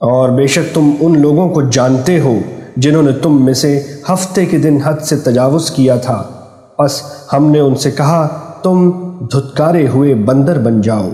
اور بے شک تم ان لوگوں کو جانتے ہو جنہوں نے تم میں سے ہفتے کے دن حد سے تجاوز کیا تھا۔ پس ہم نے ان سے کہا، تم دھتکارے ہوئے بندر بن جاؤ۔